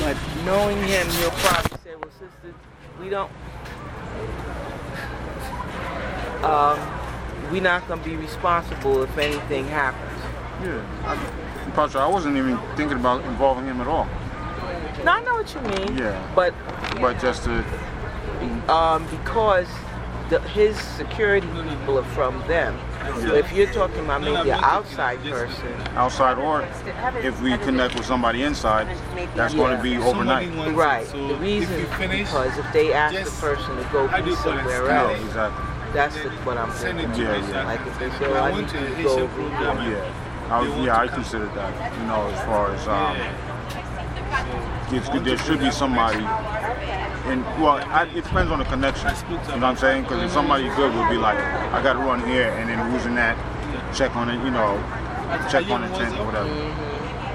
But knowing him, he'll probably say, well, sister, we don't, um, we're not going to be responsible if anything happens. Yeah. I, Pastor, I wasn't even thinking about involving him at all. No, I know what you mean. Yeah. But But just to, um, because the, his security people are from them. So if you're talking about maybe an outside person, outside or if we connect with somebody inside, that's going to be overnight. right? The reason because if they ask the person to go be somewhere Yeah, else, exactly. that's the, what I'm thinking. Yeah, yeah. Like if they say, oh, I need to go over here. Yeah. I was, yeah, I considered that, you know, as far as, um, there should be somebody, and well, I, it depends on the connection, you know what I'm saying? Because if somebody good would be like, I got to run here, and then who's in that, check on it, you know, check on the tent or whatever.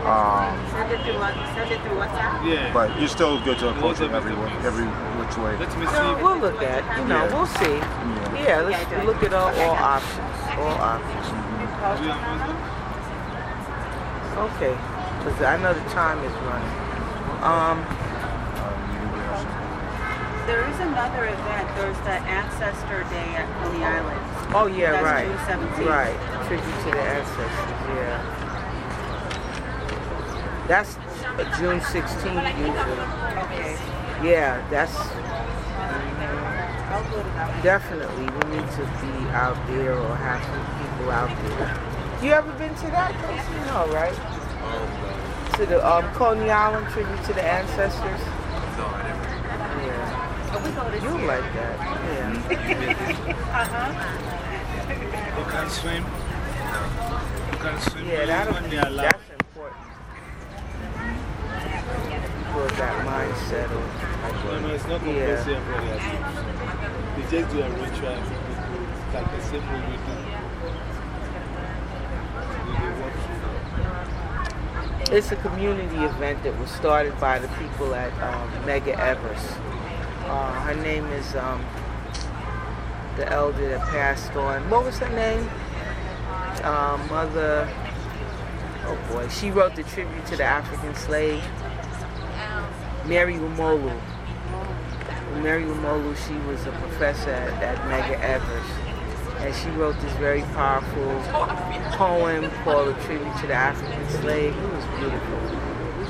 Um, Send it through, what- send it through WhatsApp. Yeah. but you're still good to approach it every, every which way. So we'll look at, you know, Yeah. we'll see. Yeah, let's look at all, all options. All options. Okay, because I know the time is running. Um, There is another event. There's the Ancestor Day at Coney Island. oh, yeah, That's right. June 17th. Right. Tribute to the ancestors, yeah. That's uh, June 16th usually. Okay. Yeah, that's I'll go to that one. definitely, we need to be out there or have some people out there. You ever been to that, Casey? No, right? To the um, Coney Island tribute to the ancestors? Yeah. We go this You like that, yeah. Uh-huh. You can swim. You can swim. Yeah, that'll be, they that's important. For that mindset of, No, no, it's not Yeah. compulsory everybody has to. They just do a ritual. It's like the same way we do. We do walk through. it's a community event that was started by the people at um, Medgar Evers. Uh, her name is um, the elder that passed on. What was her name? Uh, Mother. Oh boy, she wrote the tribute to the African slave. Mary Umolu. Mary Umolu, she was a professor at, at Medgar Evers. And she wrote this very powerful poem called A Tribute to the African Slave. It was beautiful.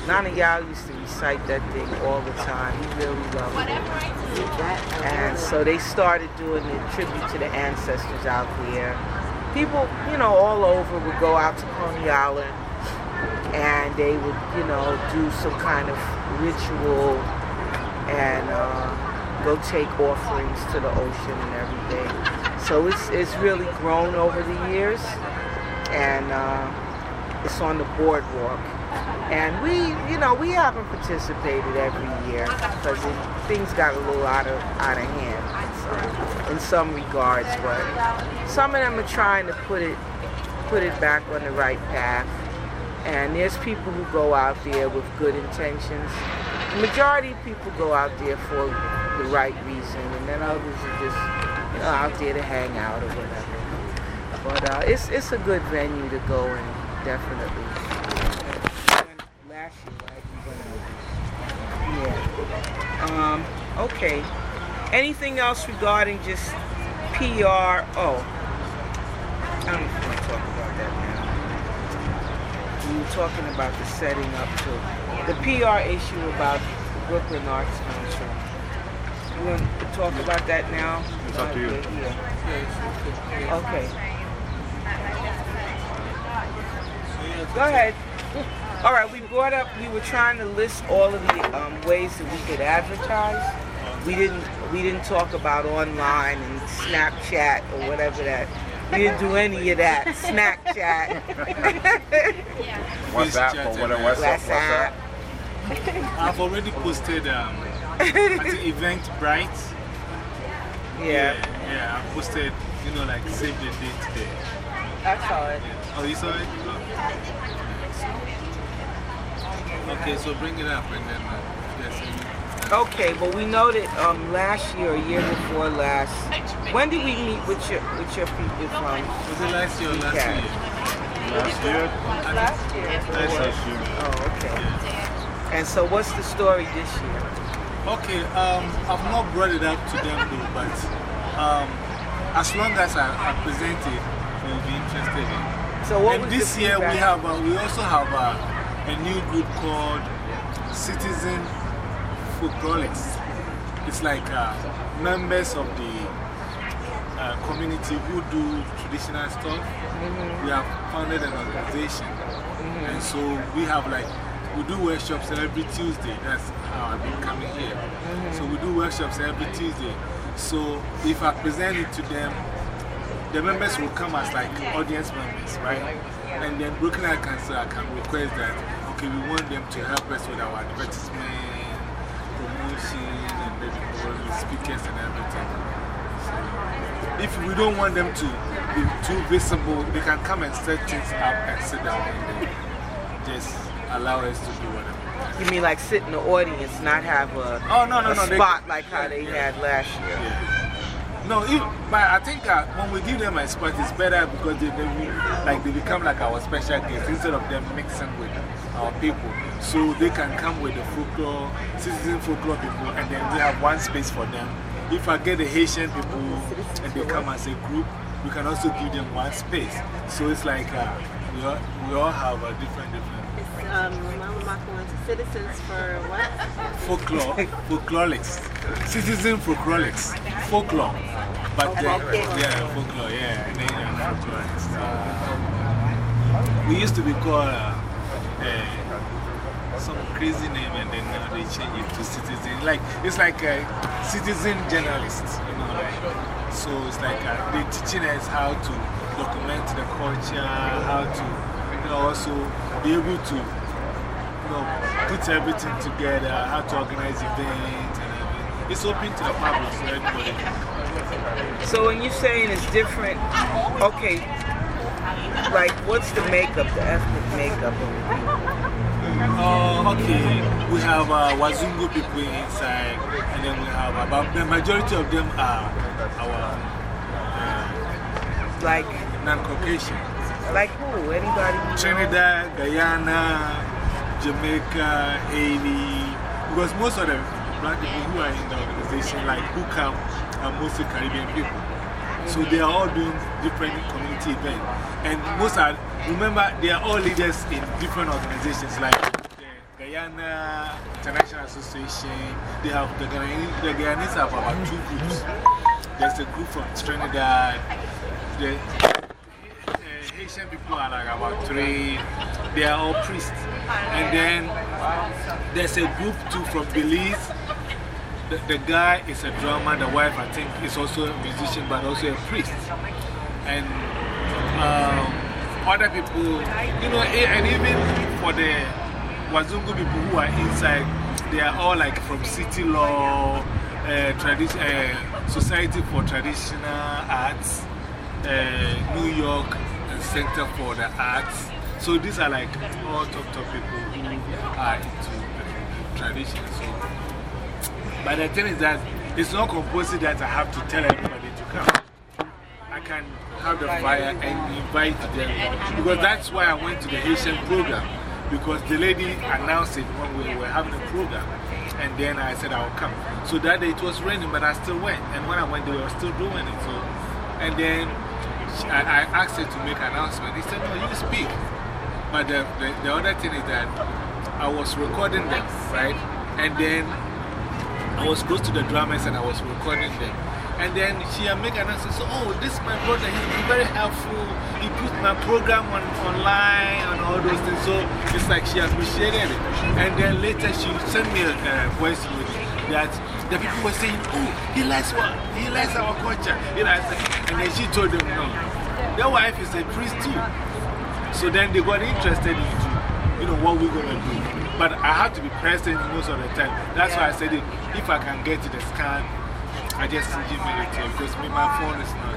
Nana Yao used to recite that thing all the time. He really loved it. And so they started doing the tribute to the ancestors out there. People, you know, all over would go out to Coney Island and they would, you know, do some kind of ritual and uh, go take offerings to the ocean and everything. So it's, it's really grown over the years and uh, it's on the boardwalk. And we, you know, we haven't participated every year because things got a little out of, out of hand in some, in some regards. But some of them are trying to put it, put it back on the right path. And there's people who go out there with good intentions. The majority of people go out there for the right reason, and then others are just you know, out there to hang out or whatever. But uh, it's, it's a good venue to go and definitely. Last year, right? we. Yeah. Um, okay. Anything else regarding just PR? Oh, I don't even want to talk about that now. We were talking about the setting up to the PR issue about the Brooklyn Arts Council. You want to talk about that now? It's up to you. Yeah. Okay. Go ahead. All right, we brought up, we were trying to list all of the um, ways that we could advertise. We didn't, we didn't talk about online and Snapchat or whatever that. We didn't do any of that. Snapchat, WhatsApp or whatever. WhatsApp. WhatsApp. WhatsApp. I've already posted um, at the Eventbrite. Yeah. Yeah, I posted, you know, like save the date there. I saw it. Oh, you saw it? Oh. Okay, so bring it up and then, uh, yes. Okay, but we know that um, last year or year before last, when did we meet with your with your people from? Was it last year or last Okay. year? Last year? Last year. Last year. Oh, okay. And so, what's the story this year? Okay, um, I've not brought it up to them though, but um, as long as I, I present it, they'll be interested in it. So, what and was this the year we have uh, we also have uh, a new group called Citizen Folklorists. It's like uh, members of the uh, community who do traditional stuff. Mm-hmm. We have founded an organization, and so we have like we do workshops every Tuesday. That's how I've been coming here. So we do workshops every Tuesday. So if I present it to them, the members will come as like audience members, right? And then Council, I can request that, okay, we want them to help us with our advertisement, promotion, and then speakers and everything. So if we don't want them to be too visible, they can come and set things up and sit down and just allow us to do whatever. You mean like sit in the audience, not have a, Oh, no, no, a no. they- spot like how they had last year? Yeah. No, if, but I think uh, when we give them a spot, it's better because they, they, like, they become like our special guests instead of them mixing with our people. So they can come with the folklore, citizen folklore people, and then we have one space for them. If I get the Haitian people and they come as a group, we can also give them one space. So it's like uh, we, all, we all have a different, different It's um, Mama Mako Citizens for what? folklore, folklorics, citizen folklorics, folklore. But then, yeah, folklore, yeah, and then uh, folklorics. Uh, we used to be called uh, uh, some crazy name, and then now they change it to citizen. Like it's like a citizen journalist, you know. So it's like uh, they're teaching us how to document the culture, how to, you know, also be able to you know, put everything together, how to organize events and everything. It's open to the public so everybody. So, when you're saying it's different, okay, like what's the makeup, the ethnic makeup of? Oh, okay. We have uh, Wazungu people inside, and then we have about the majority of them are our uh, Like, non Caucasian. like who? Anybody? Trinidad, Guyana, Jamaica, Haiti. Because most of the black people who are in the organization, like who come, are mostly Caribbean people. So they are all doing different community events. And most are, remember, they are all leaders in different organizations like the Guyana International Association. They have the Guyanese, the Guyanese have about two groups. There's a group from Trinidad. The Haitian people are like about three. They are all priests. And then there's a group too from Belize. The, the guy is a drummer, the wife, I think, is also a musician, but also a priest. And um, other people, you know, eh, and even for the Wazungu people who are inside, they are all like from City Lore, uh, uh, Society for Traditional Arts, uh, New York Center for the Arts. So these are like all top, top people who are into tradition. So, but the thing is that it's not compulsory that I have to tell everybody to come. Can have the fire and invite them. Because that's why I went to the Haitian program. Because the lady announced it when we were having a program. And then I said I'll come. So that day it was raining, but I still went. And when I went, they were still doing it. So, and then I, I asked her to make an announcement. He said, No, you speak. But the, the, the other thing is that I was recording them, right? And then I was close to the drummers and I was recording them. And then she had make an announcement. So, oh, this is my brother. He's very helpful. He put my program on, online and all those things. So it's like she appreciated it. And then later she sent me a voice note that the people were saying, oh, he likes what? He likes our culture. You know, and then she told them, no. Their wife is a priest too. So then they got interested into, you know, what we're going to do. But I have to be present most of the time. That's why I said it, if I can get to the scan, I just email you to you because me, my phone is not.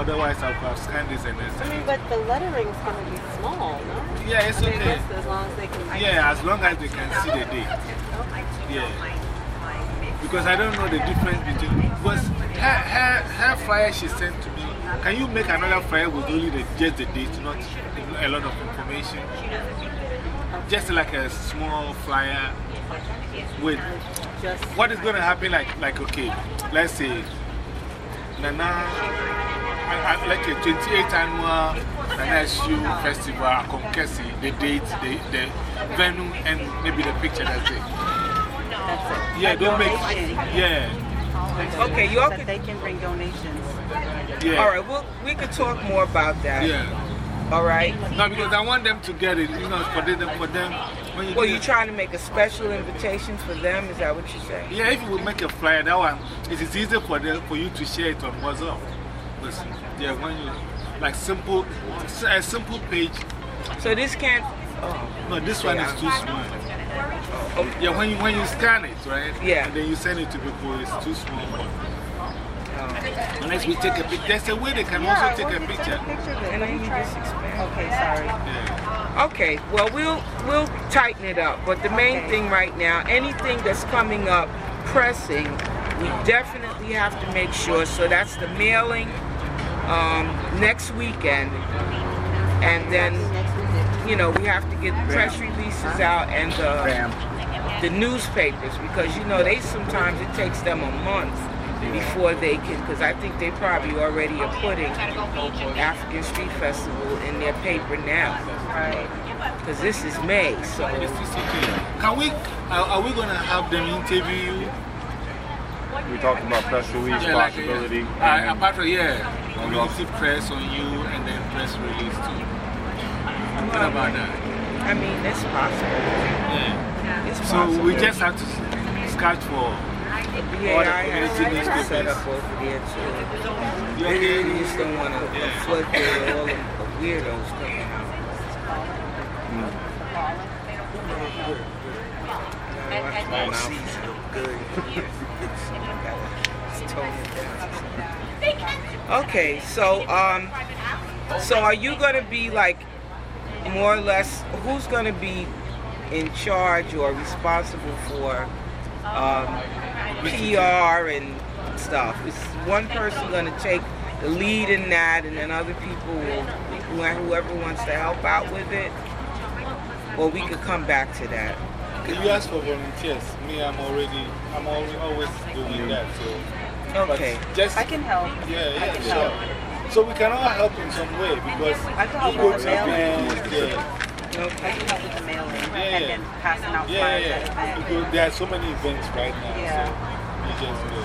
Otherwise, I would have scanned this and then I mean, but the lettering's going to be small, no? Yeah, it's I mean, okay. that's as long as they can. Yeah, as long as they can see the date. Yeah. Because I don't know the difference between. Because her, her, her flyer she sent to me, can you make another flyer with only the, just the date, not a lot of information? just like a small flyer with what is going to happen. Like, like okay, let's say Nana, I, I, like a 28th annual Nana SU Festival, Akomkesi, the date, the, the venue, and maybe the picture. That's it. that's it. Yeah, don't make. Yeah, Okay, y'all That could. they can bring donations. yeah. All right, well, we could talk more about that. Yeah. All right. No, because I want them to get it. You know, for them, for them. When you Well, you trying to make a special invitation for them? Is that what you're saying? Yeah, if you would make a flyer, that one, it is easy for, them, for you to share it on WhatsApp. Because, yeah, when you, like simple, a simple page. So this can't. Oh, No, this one is too small. oh, Yeah, when you, when you scan it, right? Yeah. And then you send it to people, it's too small. oh. Unless we take a picture. There's a way they can Yeah, also take a picture. Take a picture. And then you just expand. Okay, sorry. Okay, well, we'll, we'll tighten it up. But the main Okay. thing right now, anything that's coming up pressing, we definitely have to make sure. So that's the mailing um, next weekend. And then, you know, we have to get the press releases out and the, the newspapers because, you know, they sometimes it takes them a month before they can, because I think they probably already are putting African Street Festival in their paper now. Right. Because this is May, so. It's, it's okay. Can we, are, are we going to have them interview you? We talked about press release Yeah, like, possibility. Uh, and apart from, yeah, On community press on you and then press release too. What about that? I mean, it's possible. Yeah. It's So possible. we just have to s- scratch for. All the BAI has community set up over there too. You Maybe just don't want to flood with all the weirdos coming out. Gotta watch my mouth. It's good. Down. Okay, so um, so are you gonna be like more or less? Who's gonna be in charge or responsible for um, PR and stuff? It's one person gonna take the lead in that, and then other people will, whoever wants to help out with it? Or we could come back to that. Can you ask for volunteers? Me, I'm already, I'm always, always doing that. So, Okay. just, I can help. yeah, yeah, sure. help. So we can all help in some way because I can help we go with to the mailing. events, yeah. I Okay. can help with the mailing Yeah, and yeah. then passing out Yeah, flyers yeah, at yeah. Because there are so many events right now. Yeah. So you just do.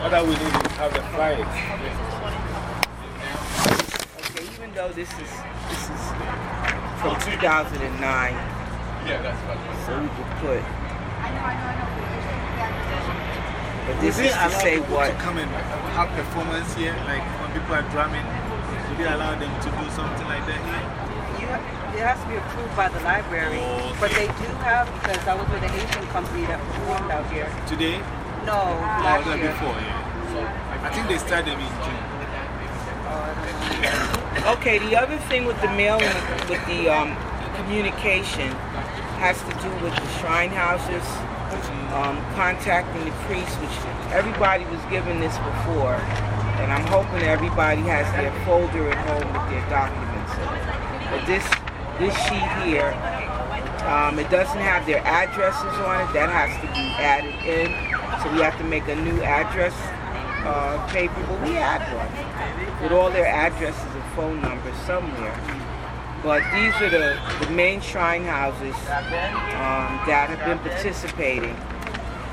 All that we need is have the flyers. Okay, even though this is this is from 2009, yeah, that's what so we could put. But this Would is they to allow say people what. To come and have performance here, like when people are drumming, do they allow them to do something like that here? It has to be approved by the library. Oh, But they do have, because I was with an Asian company that performed out here. Today? No, Or last year. before, yeah. I think they started in June. Okay, the other thing with the mailing, with the um, communication, has to do with the shrine houses, um, contacting the priests, which everybody was given this before. And I'm hoping everybody has their folder at home with their documents. But this, this sheet here, um, it doesn't have their addresses on it. That has to be added in. So we have to make a new address uh, paper. But we had one with all their addresses and phone numbers somewhere. But these are the, the main shrine houses um, that have been participating.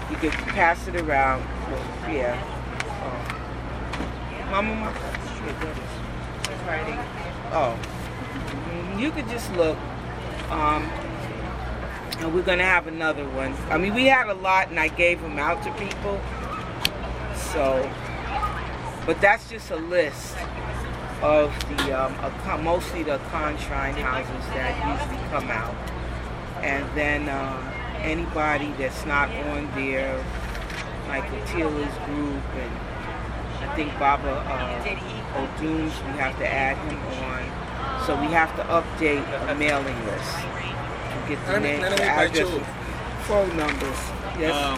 You can pass it around. Yeah. Oh. Mama, my Here, go this. It's writing. Oh. You could just look. Um, and we're going to have another one. I mean, we had a lot and I gave them out to people. So, but that's just a list of the, um, mostly the Akan shrine houses that usually come out. And then um, anybody that's not on there, like the Atila's group and I think Baba uh, O'Dooms, we have to add him on. So we have to update a mailing list. To get the name, the address, phone numbers. Yes. Um,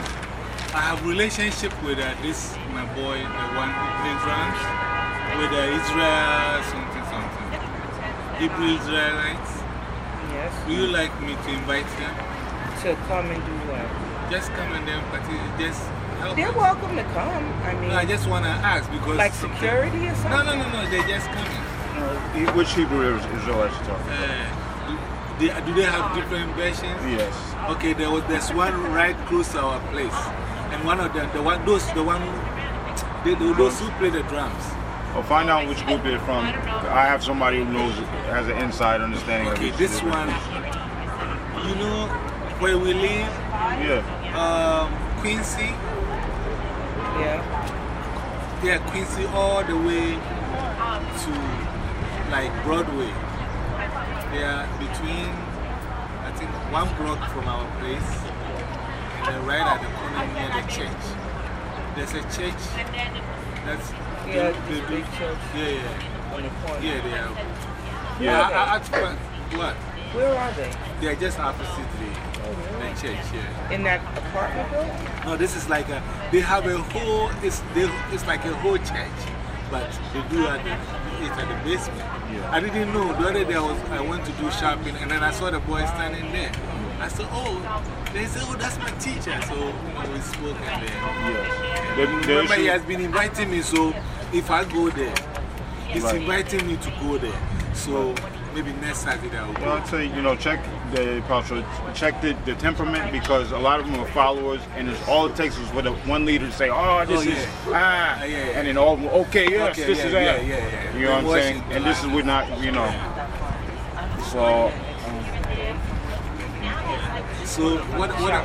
I have relationship with uh, this, my boy, the one who plays drums, with uh, Israel something something. Hebrew Israelites. Yes. Would you like me to invite them? To come and do what? Just come and then participate. Just help. They're welcome to come. I mean, No, I just want to ask because. like security or something? No, no, no, no. They're just coming. He- Which Hebrew is Israelites you talking Uh, do, they, do they have different versions? Yes. Okay, there was there's one right close to our place, and one of them, the one, those, the one, they, they, those who play the drums. Well, find out which group they're from. I have somebody who knows, has an inside understanding Okay, of each this one, you know where we live, Yeah. um, Quincy, Yeah. yeah, Quincy, all the way to like Broadway. They are between, I think, one block from our place, and then right at the corner near the church. There's a church that's. Yeah, they, this they big church. Yeah, yeah. On the corner. Yeah, they are. Yeah. I, I, I, what? Where are they? They are just opposite the, oh, the church, yeah. In that apartment building? No, this is like a, they have a whole, it's, they, it's like a whole church, but they do at the, at the basement. Yeah. I didn't know. The other day I, was, I went to do shopping and then I saw the boy standing there. I said, oh, they said, oh, that's my teacher. So you know, we spoke and then. Yes. They, they Remember, he has been inviting me, so if I go there, he's Right. inviting me to go there. So maybe next Saturday I'll Well. I'll tell you, you know, check the Apostle, check the, the temperament because a lot of them are followers, and it's, all it takes is for the one leader to say, oh, this Oh, is, ah, Yeah, yeah. and then all, okay, yes, Okay, this yeah, is yeah, that. yeah, yeah. You know what I'm saying? And this is, we're not, you know. So, So what, what, I,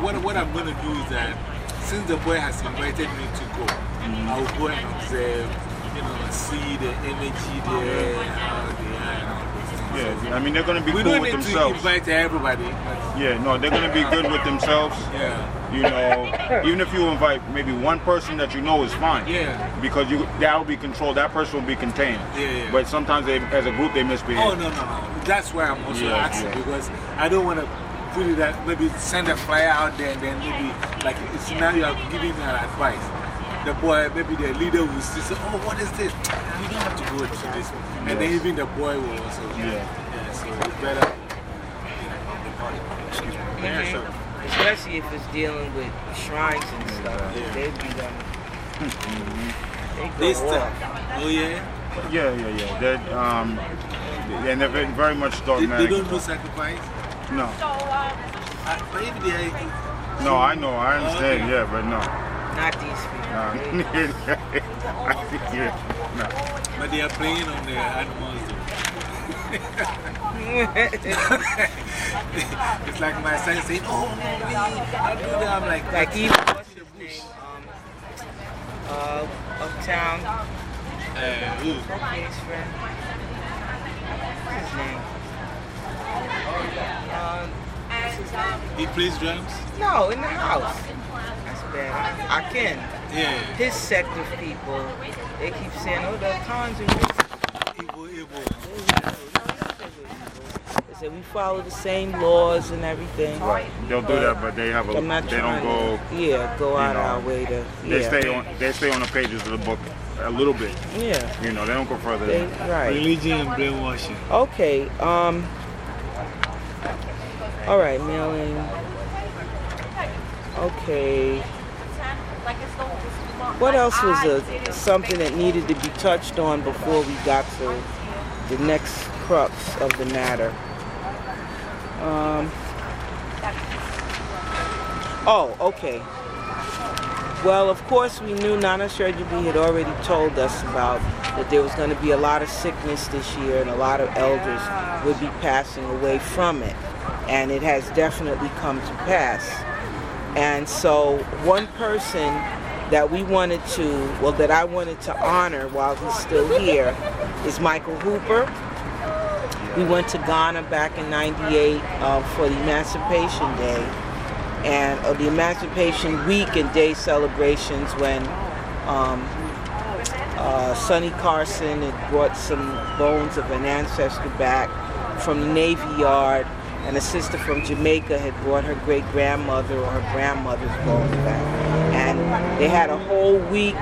what, what I'm going to do is that since the boy has invited me to go, I'll go and observe, you know, see the energy there, how they are, yeah, I mean, they're going to be We cool don't with need to themselves. invite everybody, Yeah, no, they're going to be good with themselves. yeah. You know, even if you invite maybe one person that you know is fine. Yeah. Because you that will be controlled, that person will be contained. Yeah, yeah. But sometimes they, as a group, they misbehave. Oh, no, no, no. That's why I'm also Yeah, asking yeah. because I don't want to put it that maybe send a flyer out there and then maybe like it's now you are giving me an advice. The boy, maybe the leader will still say, Oh, what is this? You don't have to go to this. And then even the boy will also. Yeah. Yeah, so it's better. Excuse me. Yeah, so, Especially if it's dealing with shrines and stuff. Yeah. They'd be done. They go this time. off. Oh, yeah? Yeah, yeah, yeah. They're, um, and they're very very much They, dogmatic. they don't do sacrifice? no, Uh, but if they no, I know, I understand. Okay. Yeah, but no. Not these people. Yeah, no. But they are playing on the animals. it's like my son saying, Oh, no, me, I do that. I'm like, like even what's his name? Um, uh, uptown. Uh, who? His friend. What's his name? Um, He plays drums? no, in the house. That's bad. I, I can. Yeah. His sect of people, they keep saying, oh, the Akans are racist. Evil, evil. They said we follow the same laws and everything. They'll do that, but they have a. I'm not They don't go. to, yeah, go out know, our way to, They stay on. They stay on the pages of the book a little bit. Yeah, You know, they don't go further. they, than that. right. Religion and brainwashing. Okay, um, all right, mailing. Okay. What else was a, something that needed to be touched on before we got to the next crux of the matter? Um, oh, okay. Well, of course, we knew Nana Sherjibi had already told us about that there was going to be a lot of sickness this year and a lot of elders would be passing away from it. And it has definitely come to pass. And so, one person that we wanted to, well, that I wanted to honor while he's still here is Michael Hooper. We went to Ghana back in 98 uh, for the Emancipation Day and uh, the Emancipation Week and Day celebrations when um, uh, Sonny Carson had brought some bones of an ancestor back from the Navy Yard, and a sister from Jamaica had brought her great grandmother or her grandmother's bones back. They had a whole week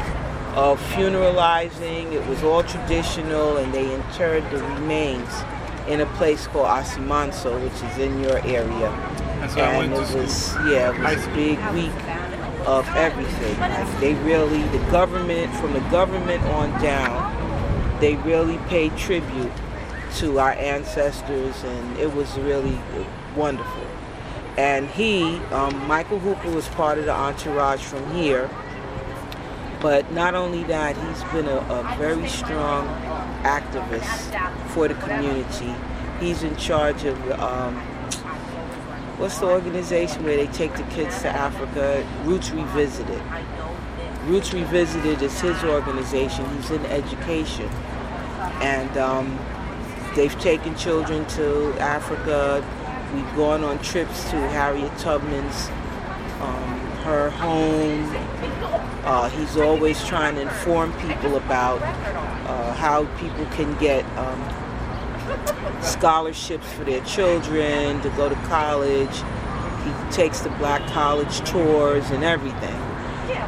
of funeralizing. It was all traditional, and they interred the remains in a place called Asimanso, which is in your area. That's where I and it was yeah, it was a big week of everything. Like they really, the government, from the government on down, they really paid tribute to our ancestors, and it was really wonderful. And he, um, Michael Hooper, was part of the entourage from here. But not only that, he's been a, a very strong activist for the community. He's in charge of um, what's the organization where they take the kids to Africa? Roots Revisited. Roots Revisited is his organization. He's in education, and um, they've taken children to Africa. We've gone on trips to Harriet Tubman's, um, her home. Uh, he's always trying to inform people about uh, how people can get um, scholarships for their children to go to college. He takes the black college tours and everything.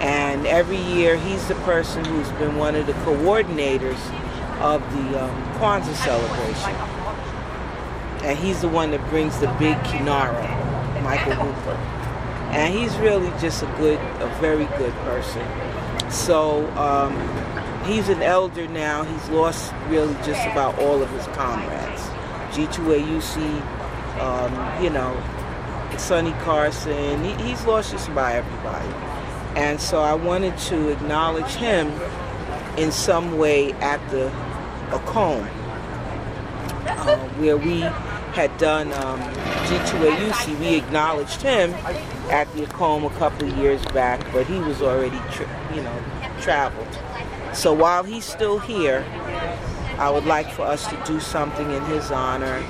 And every year, he's the person who's been one of the coordinators of the um, Kwanzaa celebration. And he's the one that brings the big Kinara, Michael Hooper. And he's really just a good, a very good person. So um, he's an elder now. He's lost really just about all of his comrades. G2AUC, um, you know, Sonny Carson, he, he's lost just about everybody. And so I wanted to acknowledge him in some way at the Akom, uh, where we had done um, G2AUC. We acknowledged him at the Akom a couple of years back, but he was already, you know, traveled. So while he's still here, I would like for us to do something in his honor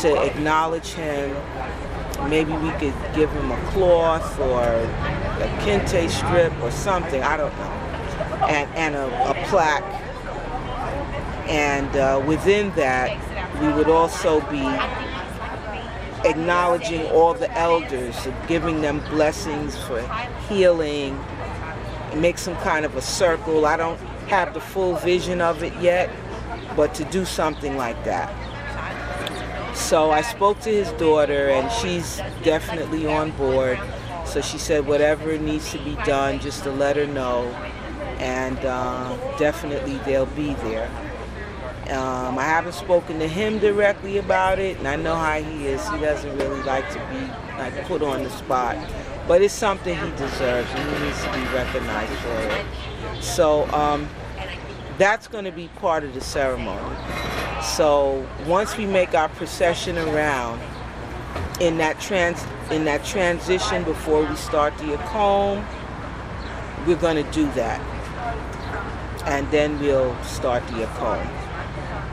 to acknowledge him. Maybe we could give him a cloth or a kente strip or something, I don't know, and, and a, a plaque. And uh, within that, we would also be acknowledging all the elders, and giving them blessings for healing, make some kind of a circle. I don't have the full vision of it yet, but to do something like that. So I spoke to his daughter, and she's definitely on board. So she said, whatever needs to be done, just to let her know, and uh, definitely they'll be there. Um, I haven't spoken to him directly about it, and I know how he is. He doesn't really like to be like put on the spot, but it's something he deserves, and he needs to be recognized for it. So um, that's going to be part of the ceremony. So once we make our procession around in that trans in that transition before we start the Akom, we're going to do that, and then we'll start the Akom.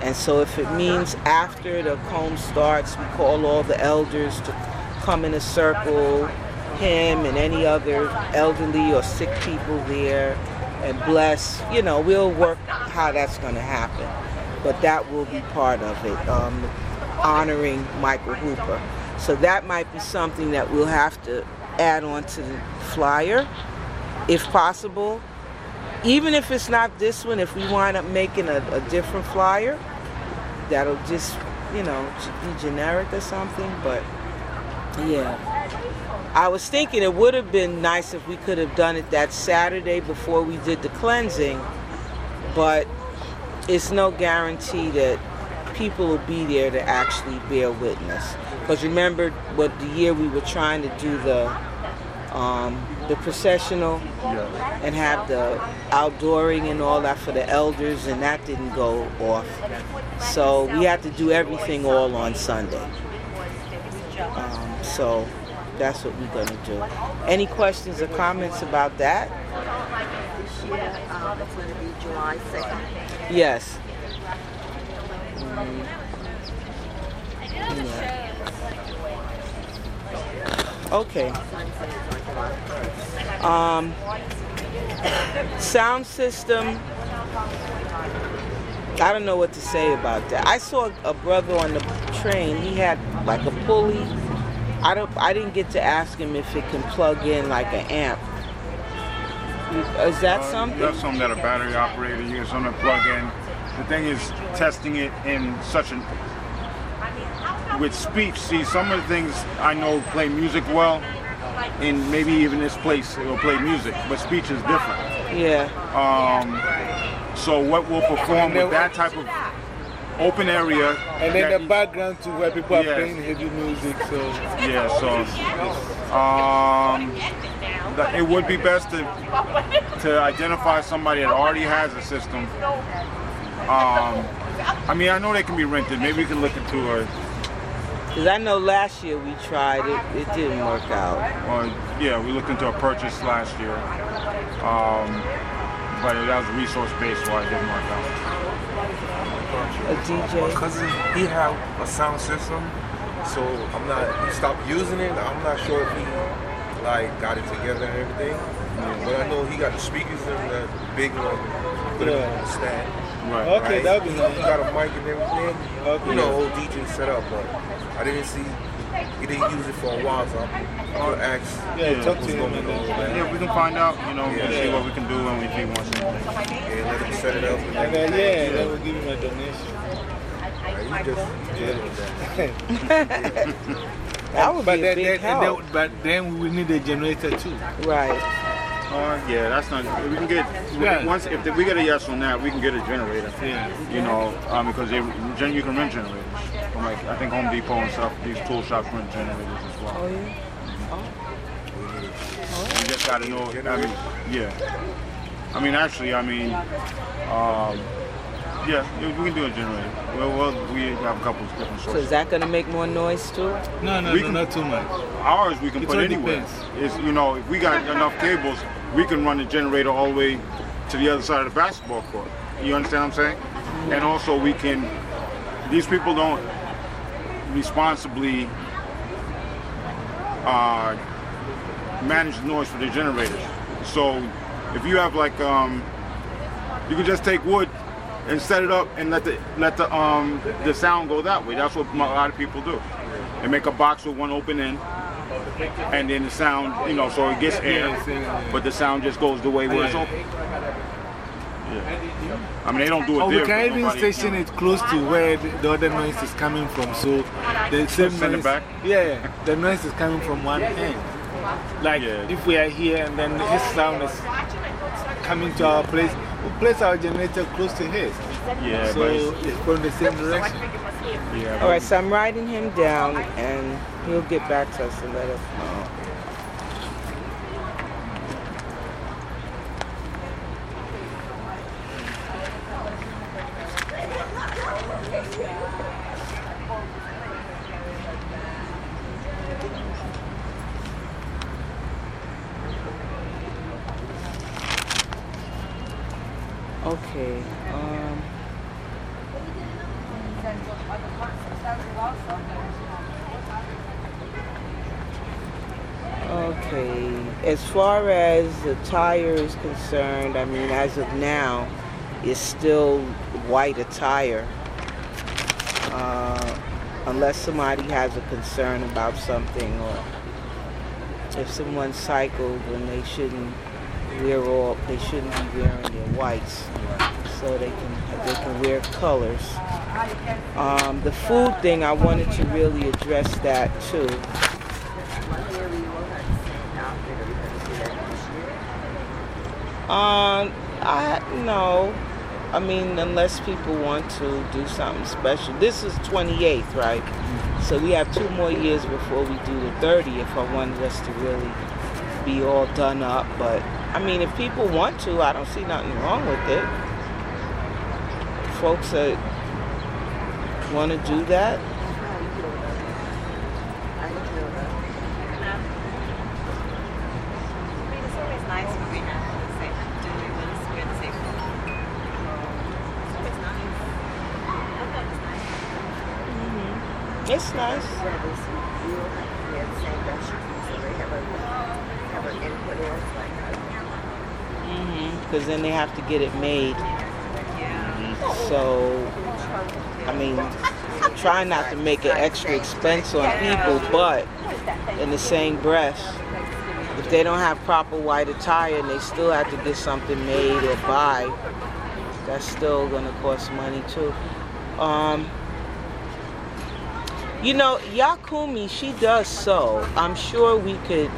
And so if it means after the comb starts, we call all the elders to come in a circle, him and any other elderly or sick people there, and bless. You know, we'll work how that's going to happen. But that will be part of it, um, honoring Michael Hooper. So that might be something that we'll have to add on to the flyer, if possible. Even if it's not this one, if we wind up making a, a different flyer, that'll just, you know, be generic or something. But yeah. I was thinking it would have been nice if we could have done it that Saturday before we did the cleansing, but it's no guarantee that people will be there to actually bear witness. Because remember what the year we were trying to do the um, the processional Yeah. and have the outdooring and all that for the elders, and that didn't go off. So we had to do everything all on Sunday. Um, so that's what we're gonna do. Any questions or comments about that? This year, um, it's going to be July 2nd. Yes. Mm. Yeah. Okay. Sunset is on July 1st. Um, sound system. I don't know what to say about that. I saw a brother on the train. He had like a pulley. I don't. I didn't get to ask him if it can plug in like an amp. Is that Uh, something? You have some that a battery operated. You have some that plug in. The thing is testing it in such an with speech, see, some of the things I know play music well, and maybe even this place will play music, but speech is different. Yeah. Um, so what will perform with that type of open area? And then the background to where people are Yes. playing heavy music. So Yeah, so um, that it would be best to to identify somebody that already has a system. Um, I mean, I know they can be rented. Maybe we can look into a, Because I know last year we tried it, it didn't work out. or yeah, we looked into a purchase last year. Um, but that was resource based, so it didn't work out. A DJ. cousin, he had a sound system, so I'm not, he stopped using it. I'm not sure if he, like, got it together and everything. But I know he got the speakers and the big one, put it on the stand. Right. Okay, right? that'd be he, nice. he got a mic and everything. Okay. You know, whole DJ setup, but I didn't see, he didn't use it for a while, so I'll ask. yeah, talk to him going and on, then. Yeah, we can find out. You know, Yeah. see what we can do and if he wants anything. Yeah, let him set it up. And then, yeah, and then we'll give him a donation. Like, he just, he's good with that. That would But be a then, big then, and help. then, but then we need a generator too. Right. Uh, yeah, that's not. We can get Yeah. once if we get a yes on that, we can get a generator. Yeah. You know, um, because they gen- you can rent generators from like I think Home Depot and stuff. These tool shops rent generators as well. Oh, yeah? You just gotta know. I mean, yeah. I mean, actually, I mean, um, yeah, yeah, we can do a generator. Well, well, we have a couple of different So is that going to make more noise too? No, no, We no, can- not too much. Ours we can It put all anywhere. depends. Is you know, if we got enough cables, we can run the generator all the way to the other side of the basketball court. You understand what I'm saying? And also we can. These people don't responsibly uh, manage the noise for their generators. So if you have like um, you can just take wood and set it up and let the let the um the sound go that way. That's what a lot of people do. They make a box with one open end, and then the sound, you know, so it gets air, Yeah, it's, but the sound just goes the way where it's Yeah. open. Yeah. I mean, they don't do it oh, Or there. we can but even station it close to where the, the other noise is coming from. So the same Send it noise. back? Yeah, the noise is coming from one end. Like Yeah. if we are here and then his sound is coming to our place, we place our generator close to his. Yeah, so it's, it's from the same direction. Yeah, All right, so I'm writing him down and he'll get back to us and let us know. Okay. Um, Okay, as far as the tire is concerned, I mean, as of now, it's still white attire. Uh, unless somebody has a concern about something or if someone cycled when they shouldn't wear all, they shouldn't be wearing their whites. So they can, they can wear colors. Um, the food thing, I wanted to really address that too. Um, I no. I mean, unless people want to do something special. This is 28th, right? So we have two more years before we do the 30th. I wanted us to really be all done up. But I mean, if people want to, I don't see nothing wrong with it. Folks that want to do that, I mean, it's always nice when we have the same, do we want to wear the same color? It's always nice. I thought it was nice. Nice. Because then they have to get it made. So, I mean, try not to make an extra expense on people, but in the same breath, if they don't have proper white attire and they still have to get something made or buy, that's still going to cost money too. Um, You know, Yakumi, she does sew. I'm sure we could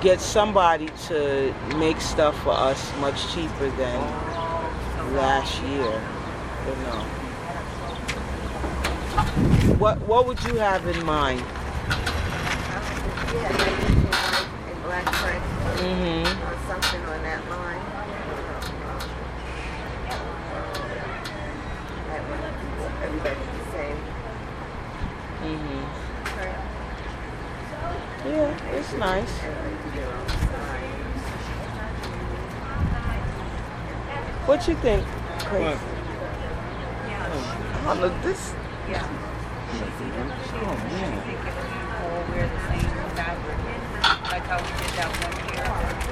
get somebody to make stuff for us much cheaper than last year. You know. What What would you have in mind? In black print Mm-hmm. or something on that line. Everybody's the same. Mm-hmm. Yeah, it's nice. Everybody do their own style. What you think? Chris? What? This. Yeah. Oh man. All wear the same fabric. Like how we did that one year.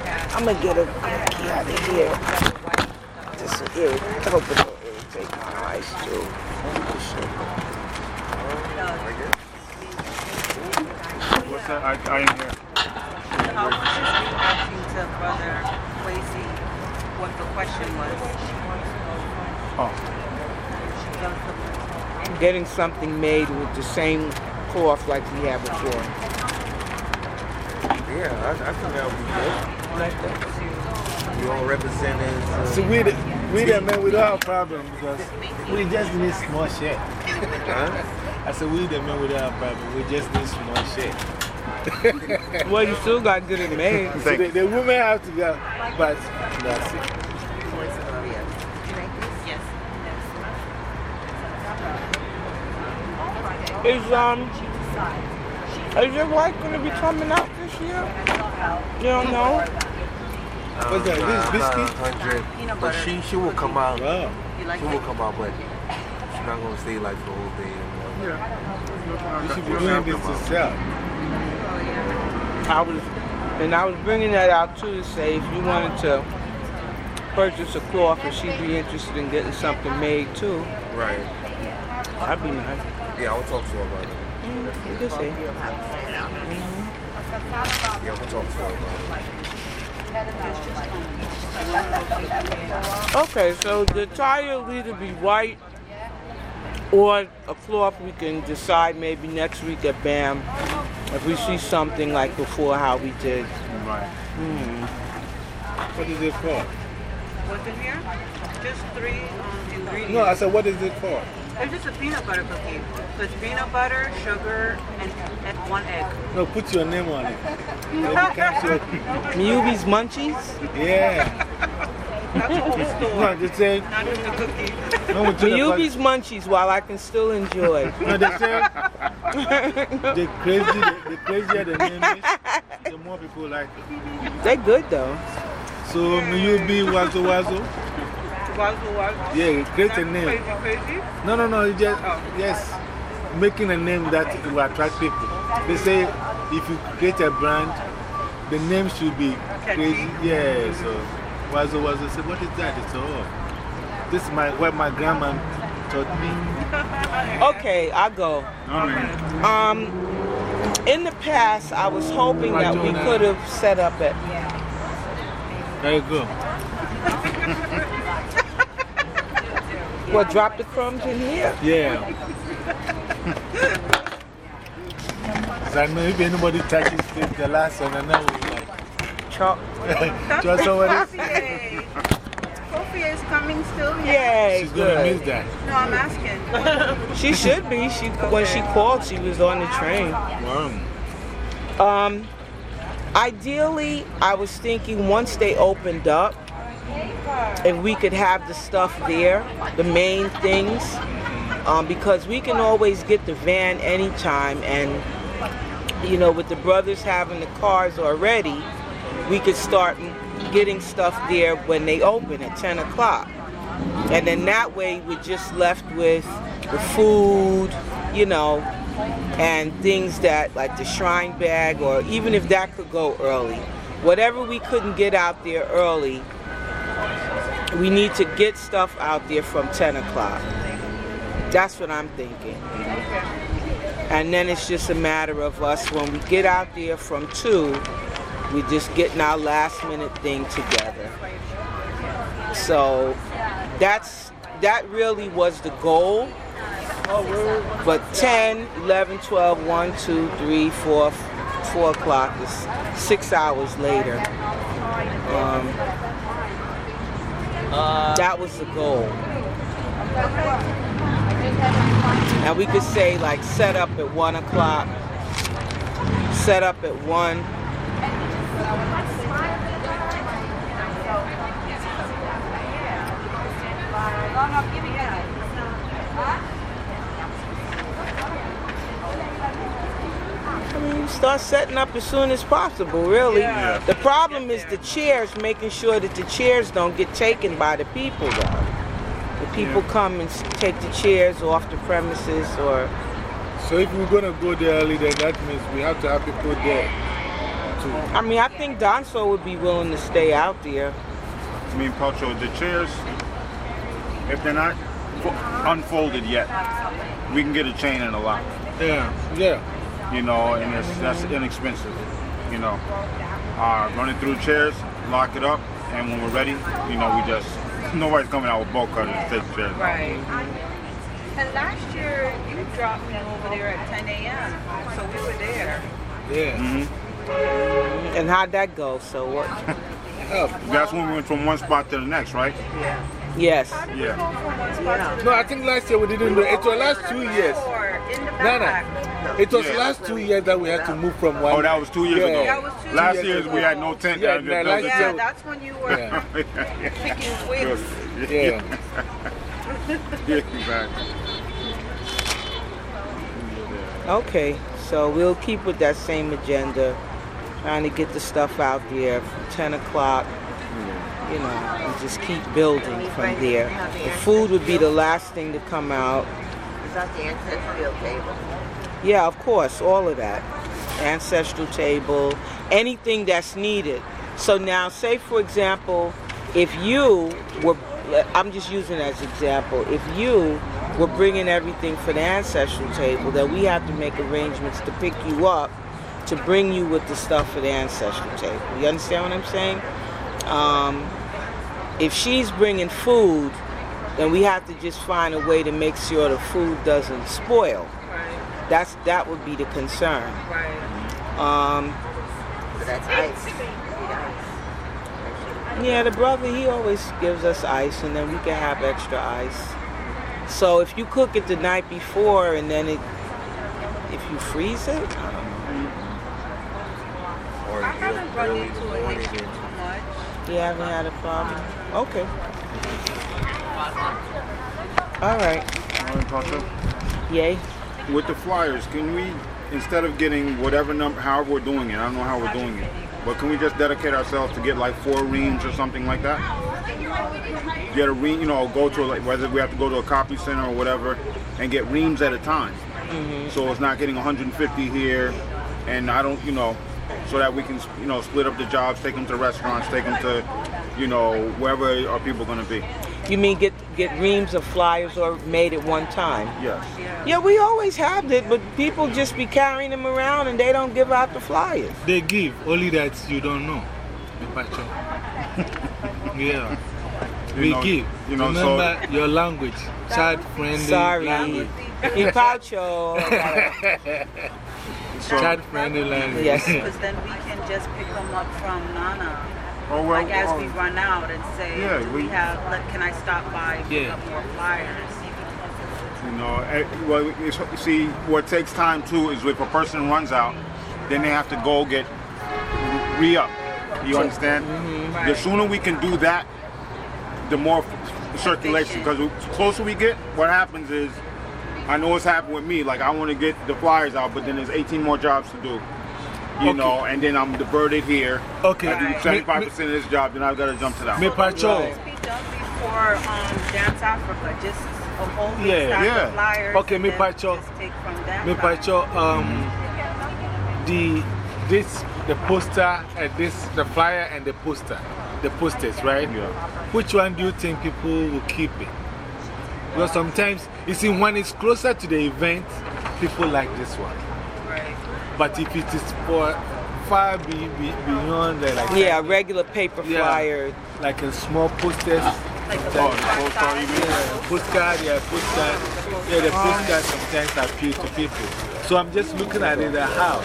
Yeah. I'm gonna get a cookie out of here. This will irritate. I hope it don't irritate my eyes too. What's that? I, I didn't hear. I was just asking to Brother Kwasi what the question was. Oh, Getting something made with the same cloth like we had before. Yeah, I, I think that would be good. Like that. You all representing. Uh, See, we the, we the men, we don't have problem because we just need small shit. huh? I said, we the men, we don't have problem. We just need small shit. Well, you still got good at made. So the, the women have to go, but that's it. Yes. Is um, is your wife gonna be coming out this year? You don't know. What's that? This I'm biscuit? 100, but she, she will come out. Wow. She will come out, but she's not going to stay like the whole day. You should be doing this yourself. I was, and I was bringing that out too to say if you wanted to purchase a cloth, and she'd be interested in getting something made too, Right. that'd be nice. Yeah, I will talk to her about it. Mm, you could say. Yeah, we'll talk to her about it. Okay, so the tire will either be white or a cloth we can decide maybe next week at BAM if we see something like before how we did. right. What is it for? What's in here? Just three um, ingredients. No, I said, what is it for? It's just a peanut butter cookie. So it's peanut butter, sugar, and, and one egg. No, put your name on it. Then you can show Munchies? Yeah. That's a whole store. No, they say, Not just a cookie. no, do the Mewby's Munchies while I can still enjoy. No, they say the crazy, the, the crazier the name is, the more people like it. They're good though. So, may you be Wazo Wazo? Wazzle wazzle. Yeah, create a name. Crazy, crazy. No, no, no, you just, yes, making a name that will attract people. They say if you create a brand, the name should be crazy. Yeah, so Wazo Wazo said, what is that? It's oh, this is my, what my grandma taught me. Okay, I'll go. All right. Um, in the past, I was hoping that we could have set up at. There you go. What, drop the crumbs in here? Yeah. so I know if anybody touches the, the last one, I know we like. Chop. Just somebody, Kofi Kofi is coming still? Yay, she's gonna miss that. No, I'm asking. She should be. She, when she called, she was on the train. Wow. Um, ideally, I was thinking once they opened up, if we could have the stuff there, the main things, um, because we can always get the van anytime, and you know, with the brothers having the cars already, we could start getting stuff there when they open at 10 o'clock. And then that way we're just left with the food, you know, and things that like the shrine bag or even if that could go early. Whatever we couldn't get out there early, we need to get stuff out there from 10 o'clock. That's what I'm thinking. And then it's just a matter of us when we get out there from 2, we just getting our last minute thing together. So that's that really was the goal. But 10, 11, 11, 12, 1, 2, 3, 4, 4 o'clock. is six hours later. Um, that was the goal. And we could say like set up at 1 o'clock, set up at 1. I mean, you start setting up as soon as possible, really. Yeah. The problem is the chairs, making sure that the chairs don't get taken by the people, though. The people come and take the chairs off the premises or. So if we're going to go there early, then that means we have to have people there too. I mean, I think Donso would be willing to stay out there. I mean, Pocho, the chairs, if they're not unfolded yet, we can get a chain and a lock. Yeah, yeah. You know, and it's, that's inexpensive. You know, uh, run it through chairs, lock it up, and when we're ready, you know, we just nobody's coming out with bolt cutters to take the chairs. out. Right. And last year, you dropped me over there at 10 a.m., so we were there. Yeah. Mm-hmm. And how'd that go? So what? That's when we went from one spot to the next, right? Yeah. Yes. Yeah. No, I think last year we didn't do it. It was last two years. Or in the No, no. It was Yeah. last two years that we had to move from one. Oh, that was two years Yeah. ago. That was two Last years year's we had no tent. Yeah, down yeah, last Yeah, that's when you were Yeah. picking twigs. Yeah. Yeah, exactly. Okay. So we'll keep with that same agenda, trying to get the stuff out there from 10 o'clock. You know, and just keep building from there. The food would be the last thing to come out. Is that the ancestral table? Yeah, of course, all of that. Ancestral table, anything that's needed. So now, say for example, if you were, I'm just using as example, if you were bringing everything for the ancestral table, then we have to make arrangements to pick you up to bring you with the stuff for the ancestral table. You understand what I'm saying? Um, if she's bringing food, then we have to just find a way to make sure the food doesn't spoil. Right, That's that would be the concern. right. Um, So that's ice. Ice. yeah, the brother he always gives us ice, and then we can have extra ice. So if you cook it the night before, and then it, if you freeze it, I don't know. Or I get haven't run into in an issue too much. you haven't had a problem. Okay. All right. All right, Pacho. Yay. With the flyers, can we, instead of getting whatever number, however we're doing it, I don't know how we're doing it, but can we just dedicate ourselves to get like four reams or something like that? Get a ream, you know, go to like whether we have to go to a copy center or whatever, and get reams at a time. Mm-hmm. So it's not getting 150 here, and I don't, you know, so that we can, you know, split up the jobs, take them to restaurants, take them to, you know, wherever our people going to be. You mean get get reams of flyers or made at one time? Yes. Yeah, we always have it, but people just be carrying them around and they don't give out the flyers. They give, only that you don't know. Pacho. yeah. You we know- give. you know, so- Remember your language. Child friendly Sorry. language. In Paucho. So, Child friendly language. Yes. Because then we can just pick them up from Nana. oh, well, Like as oh, we run out and say, Yeah, do we- we have, like, can I stop by and pick Yeah. up more flyers? You know, eh, well, see, what takes time too is if a person runs out, then they have to go get re up. You understand? The Right. sooner we can do that, the more circulation. Because the closer we get, what happens is, I know what's happened with me. Like I want to get the flyers out, but then there's 18 more jobs to do. You Okay. know, and then I'm diverted here. Okay. I do 75% of this job, then I've got to jump to that. Me one. Pacho. This be done before um, Dance Africa, just a whole big Yeah. stack Yeah. of flyers. Okay, me then Pacho. Just take from Dance Me Pacho, um, the, this, the poster, and this, the flyer and the poster, the posters, right? Yeah. Which one do you think people will keep it? Because sometimes, you see, when it's closer to the event, people like this one. Right. But if it is for far be, be, beyond the like, Yeah, regular paper Yeah. flyer. like a small posters, Like the Oh, postcard the you mean? Yeah, postcard, yeah, postcard. Yeah, the postcard sometimes appeal to people. So I'm just looking at it at how.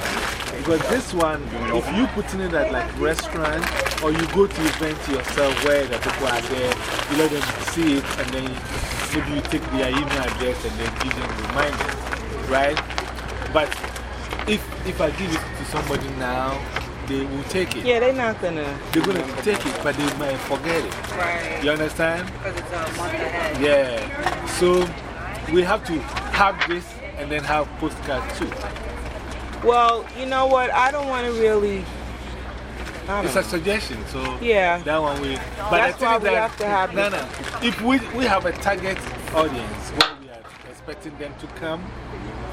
Because this one, if you put in it at like restaurant or you go to event yourself where the people are there, you let them see it and then maybe you take their email address and then give them reminders, right? But if, if I give it to somebody now, they will take it. Yeah, they're not gonna. They're going to take it, but they might forget it. Right. You understand? Because it's a month ahead. Yeah. So we have to have this and then have postcard too. Well, you know what? I don't want to really. I It's know. a suggestion. So Yeah. that one we. But That's why we that, have to have No, no. If we, we have a target audience where we are expecting them to come,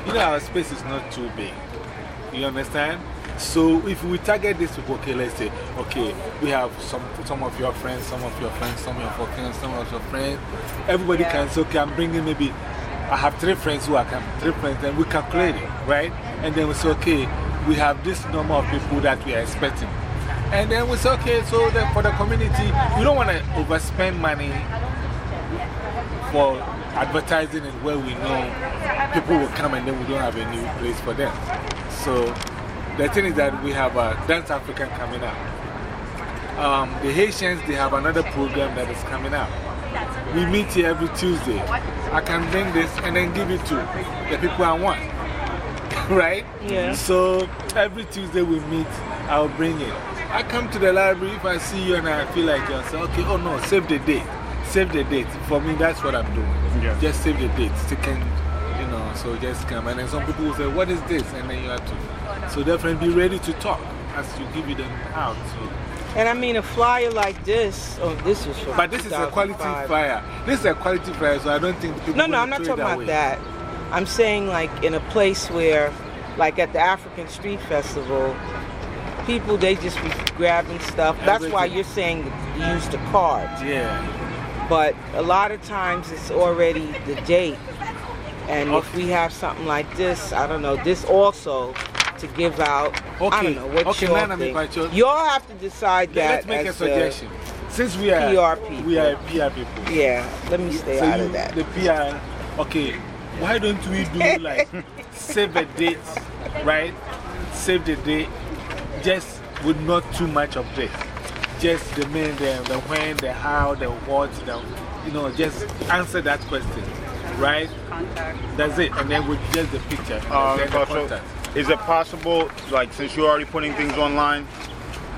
you know, our space is not too big. You understand? So if we target this people, okay, let's say, okay, we have some, some of your friends, some of your friends, some of your friends, some of your friends. Everybody can say, okay, I'm bringing maybe, I have three friends who are coming, three friends, then we calculate it, right? And then we say, okay, we have this number of people that we are expecting. And then we say, okay, so then for the community, we don't want to overspend money for advertising and where we know people will come and then we don't have a new place for them. So the thing is that we have a Dance African coming up. Um, the Haitians, they have another program that is coming up. We meet here every Tuesday. I can bring this and then give it to the people I want. right? Yeah. So every Tuesday we meet, I'll bring it. I come to the library, if I see you and I feel like you, I say, okay, oh no, save the date. Save the date. For me, that's what I'm doing. Yeah. Just save the date. Second, you know, so just come. And then some people will say, what is this? And then you have to. So definitely be ready to talk as you give it them out. So. And I mean, a flyer like this, oh, this is from But this is a quality flyer. This is a quality flyer, so I don't think people No, no, I'm not throw it talking about away. that. I'm saying, like, in a place where, like at the African Street Festival, people, they just be grabbing stuff. That's why you're saying use the cards. Yeah. But a lot of times it's already the date. And if we have something like this, I don't know, this also to give out. I don't know what Okay, y'all think. Mikacho. Y'all have to decide that. Let's make a suggestion. Since we are, PR people. we are PR people. yeah, let me stay So out you, of that. the PR, okay, why don't we do like save a date, right? Save the date, just with not too much of this. Just the main, the, the when, the how, the what, the, you know, just answer that question, right? Contact. That's it. And then with just the picture. Uh, and then the contact. is it possible, like, since you're already putting things online,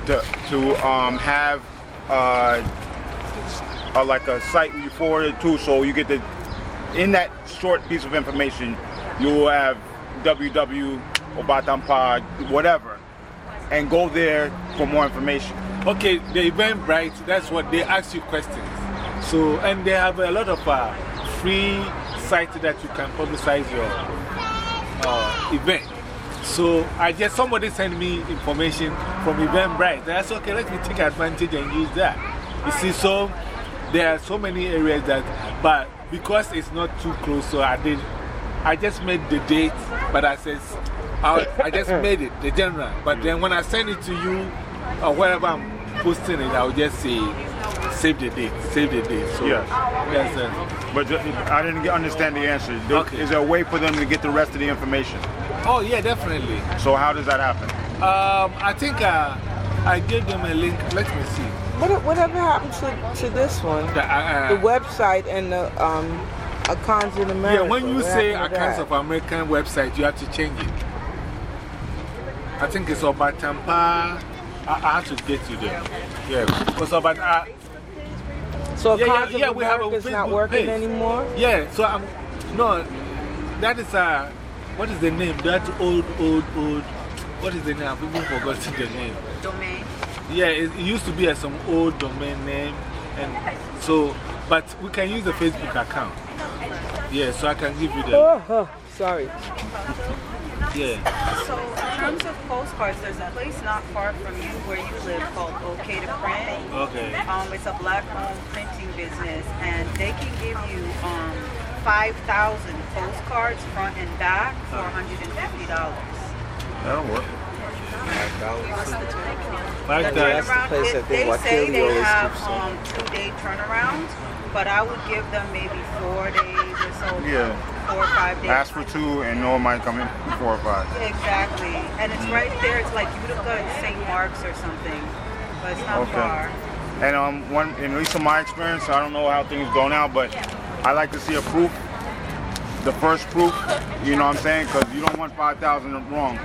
to, to um, have uh, uh, like a site you forward it to so you get the, in that short piece of information, you will have www or Batampa, whatever, and go there for more information. Okay, the Eventbrite, that's what they ask you questions. So, and they have a lot of uh, free sites that you can publicize your uh, event. So, I just, somebody sent me information from Eventbrite. That's okay, let me take advantage and use that. You see, so there are so many areas that, but because it's not too close, so I did, I just made the date, but I says, I, I just made it, the general. But then when I send it to you, or wherever I'm posting it, I'll just say, save the date, save the date. So, Yes. yes, sir. But I didn't understand the answer. There- Okay. Is there a way for them to get the rest of the information? Oh, yeah, definitely. So how does that happen? Um, I think uh, I gave them a link. Let me see. What, whatever happened to, to this one? The, uh, The website and the um, Accounts in America. yeah, when you What say happened Accounts of American website, you have to change it. I think it's Obatampa. I, I have to get you there. Yeah, because Obat, uh, So yeah, yeah, yeah, we have a America is not working page. anymore? yeah, so I'm, no, that is, uh, what is the name? That old, old, old, what is the name? I've even forgotten the name. Domain. Yeah, it, it used to be a, some old domain name. And so, but we can use the Facebook account. Yeah, so I can give you the. Oh, oh, sorry. Yeah. So, in terms of postcards, there's a place not far from you where you live called OK to Print. Okay. Um, it's a black owned printing business, and they can give you um, 5,000 postcards front and back for $150. That'll work. Five That's times. the place It- I think they say they have um, two-day turnaround, but I would give them maybe four days or so. Yeah. Four or five days. Ask for two and no one might come in four or five. Exactly. And it's right there. It's like Utica and St. Mark's or something. But it's not Okay. far. And um, one, at least in my experience, I don't know how things go now, but I like to see a proof, the first proof, you know what I'm saying? Because you don't want 5,000 wrong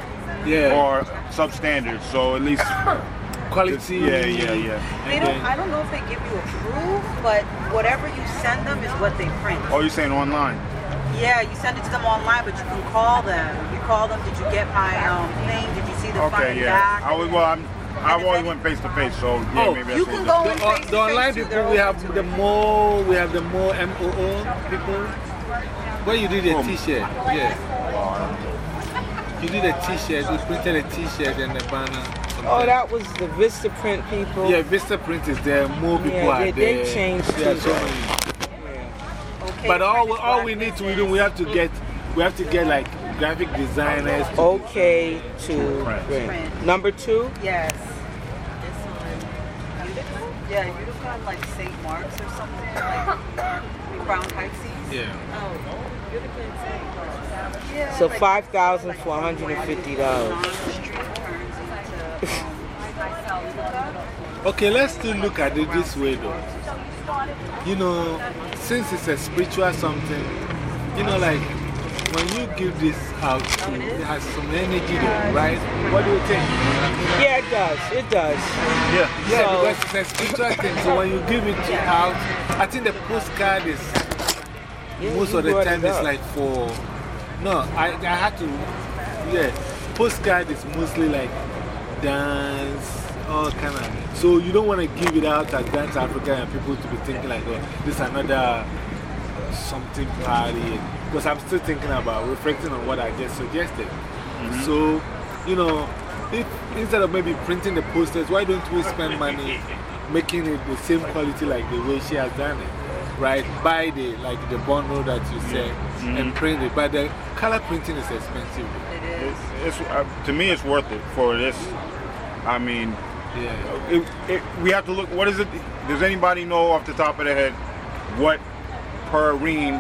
Yeah. or substandard. So at least, Quality. yeah, yeah, yeah. They don't, I don't know if they give you a proof, but whatever you send them is what they print. Oh, you're saying online? Yeah, you send it to them online, but you can call them. You call them, did you get my um, thing? Did you see the front Okay, and yeah. back? I was, well, I'm, I've always went face to face, so yeah, Oh, maybe that's you what can go is. in The, on- face the online face too. people, we have the more, we have the more MOO people. Where you did a Oh. t-shirt, yeah. You did a t-shirt, you printed a t-shirt and a banner. Oh, that was the Vistaprint people. Yeah, Vistaprint is there, more people Yeah, are they- they changed There are too, so many. Okay, But all, we- all we need to do, we have to get, we have to get like graphic designers. To, Okay to Print. print. Print. Number two? Yes. This one. Utica? Yeah, Utica and like St. Mark's or something. Like Brown Pisces. Yeah. Oh, Utica and St. Mark's. Yeah. So like- 5000 for $150. On the street turns into, um, Okay, let's still look at it this way though. You know, since it's a spiritual something, you know, like when you give this out, to, it has some energy there, right? What do you think? Yeah, it does. It does. Yeah. Yeah, So- because it's a spiritual thing. So when you give it to out, I think the postcard is Yeah, most of the time it it's like for. No, I, I had to. Yeah, postcard is mostly like dance, all kind of. So you don't want to give it out at Dance Africa and people to be thinking like, oh, this is another something party. Because I'm still thinking about reflecting on what I just suggested. Mm-hmm. So, you know, if, instead of maybe printing the posters, why don't we spend money making it the same quality like the way she has done it? Right? Buy the, like the bundle that you said Mm-hmm. and print it. But the color printing is expensive. it is. It's, it's, uh, to me, it's worth it for this. I mean, Yeah. it, it, we have to look. What is it? Does anybody know off the top of their head what per ream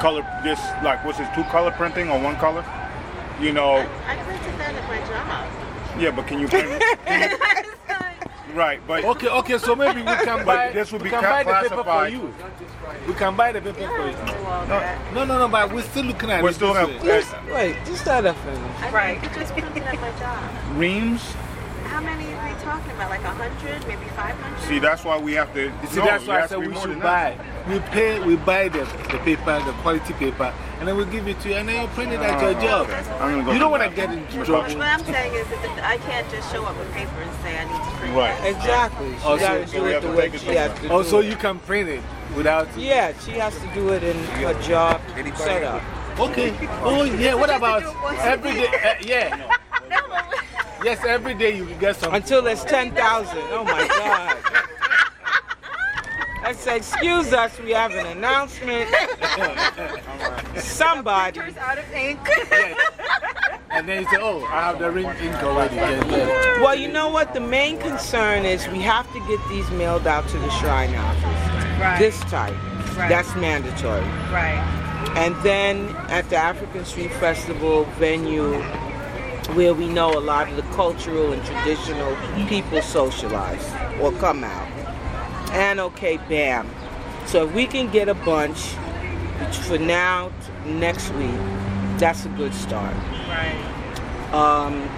color? Just like what's this? Two color printing or one color? You know, I printed that at my job. yeah, but can you print? can right, but Okay, okay, so maybe we can buy, this would be can buy the paper for you. We can buy the paper for you. No. No, no, no, but we're still looking at we're it. still this gonna way. Just, wait, just let her finish. I Right. could just print it at my job. reams. How many are we talking about? Like a hundred, maybe five hundred? See, that's why we have to. You see, no, that's it why I said we should buy. that. We pay, we buy the, the paper, the quality paper, and then we give it to you, and then you print it at your Oh, job. okay. Go You don't want to get into We're trouble. What I'm saying is that I can't just show up with paper and say I need to print Right. this. Exactly. She Also- got to so do we it have the to way take it she has to do Also, it. you can print it without. Yeah, she has to do it in her job setup. Okay. Oh, yeah. What about every day? Uh, yeah. Yes, every day you can get some. Until it's 10,000. Oh my God. I said, excuse us, we have an announcement. Somebody. Printers out of ink. And then you say, oh, I have the ring ink already. Yeah, yeah. Well, you know what? The main concern is we have to get these mailed out to the shrine office. Right. This type. Right. That's mandatory. Right. And then at the African Street Festival venue, where we know a lot of the cultural and traditional people socialize or come out. And okay, bam. So if we can get a bunch for now, next week, that's a good start. Right. Um,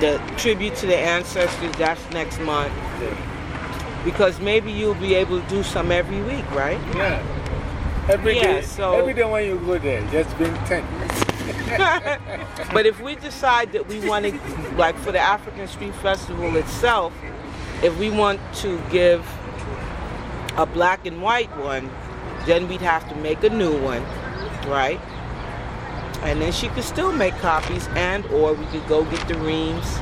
the tribute to the ancestors, that's next month. Because maybe you'll be able to do some every week, right? Yeah. Every Yeah, day, so- every day when you go there, just bring 10. but if we decide that we want to, like for the African Street Festival itself, if we want to give a black and white one, then we'd have to make a new one, right? And then she could still make copies, and or we could go get the reams.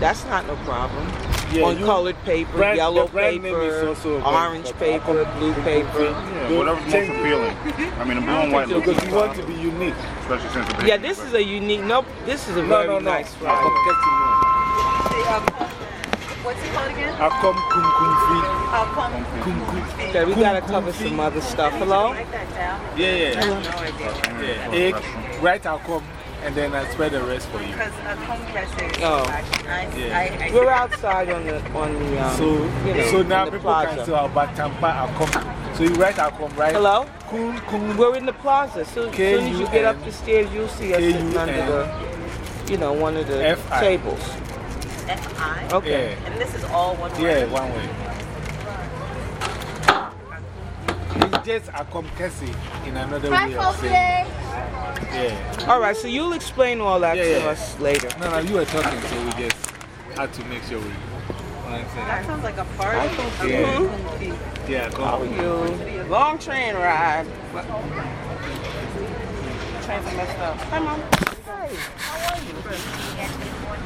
That's not no problem. Yeah, On you- colored paper, brand- yellow the brand name is paper, orange important. paper, blue paper. Yeah, whatever's most appealing. I mean, the blue and white looks Because you want to be unique. especially since the Yeah, this is a unique. Nope, this is a No, very no, no. nice I'm flower. getting. What's it called again? Akom kum kum fi. Akom. Kum kum. Okay, we gotta cover some other stuff. Hello? Write. Yeah, yeah. No idea. yeah. Egg, write Akom, and then I spread the rest for you. Because Akom Kese. Oh. I, Yeah. I, I, We're outside on the, on the, um, So, you know, so now in the people can plaza. say about Tampa Akom. So you write Akom, right? Hello? Kum kum. We're in the plaza. So as soon as you get up the stairs, you'll see us sitting under the, you know, one of the F-I. tables. F-I. Okay. And this is all one way. Yeah, one way. It's just Akom Kesi in another way of saying Yeah. All right, so you'll explain all that Yeah, to yeah. us later. No, no, you were talking, so we just had to make sure we. That sounds like a party. Yeah. Mm-hmm. Yeah, How are come. you? Long train ride. Trains are messed up. Hi, Mom.